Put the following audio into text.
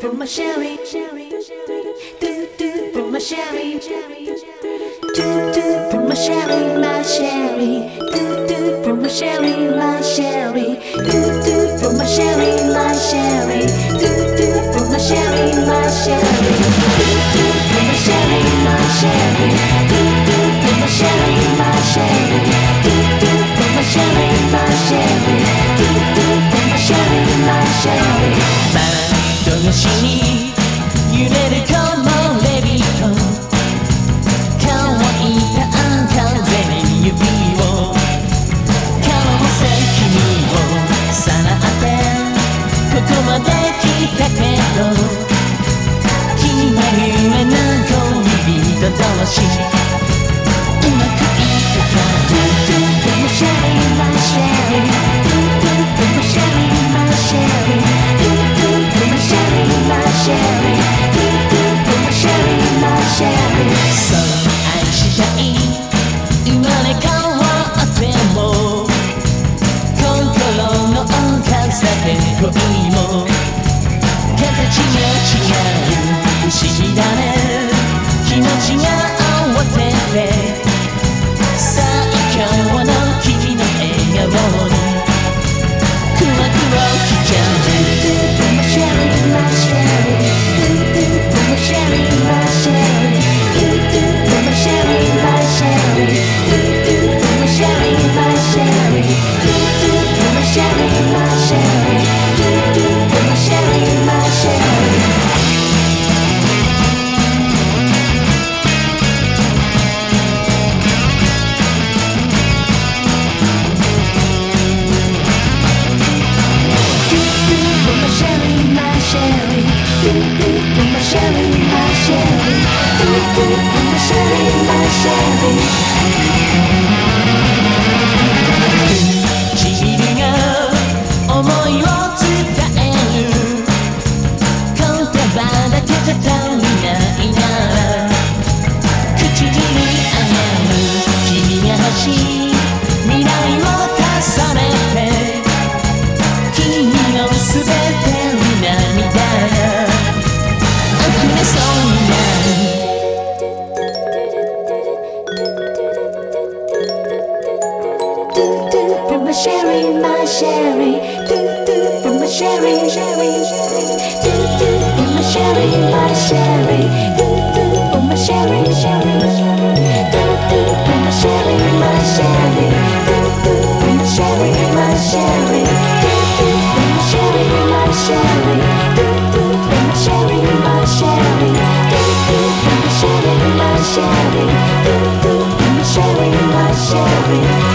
Pour my sherry, tout, tout pour ma chérie, tout, tout pour ma chérie, ma chérie, tout, tout pour ma chérie, ma chérie, tout, tout pour ma chérie, ma chérie, tout, tout pour ma chérie, ma chérie, tout, tout pour ma chérie. しに揺れるこのレビート乾いた風に指を顔の先にをさらってここまで来たけど君は夢な恋人同士恋も形が違う不思議だね気持ちが合わせて最強の君の笑顔 Sherry, my Sherry. sherry, my sherry, do do in my sherry, sherry, do do in my sherry, my sherry, do do in my sherry, sherry, do do in my sherry, my sherry, do do in my sherry, my sherry, do do in my sherry, my sherry, do do in my sherry, my sherry, do do in my sherry, my sherry, do do in my sherry, my sherry.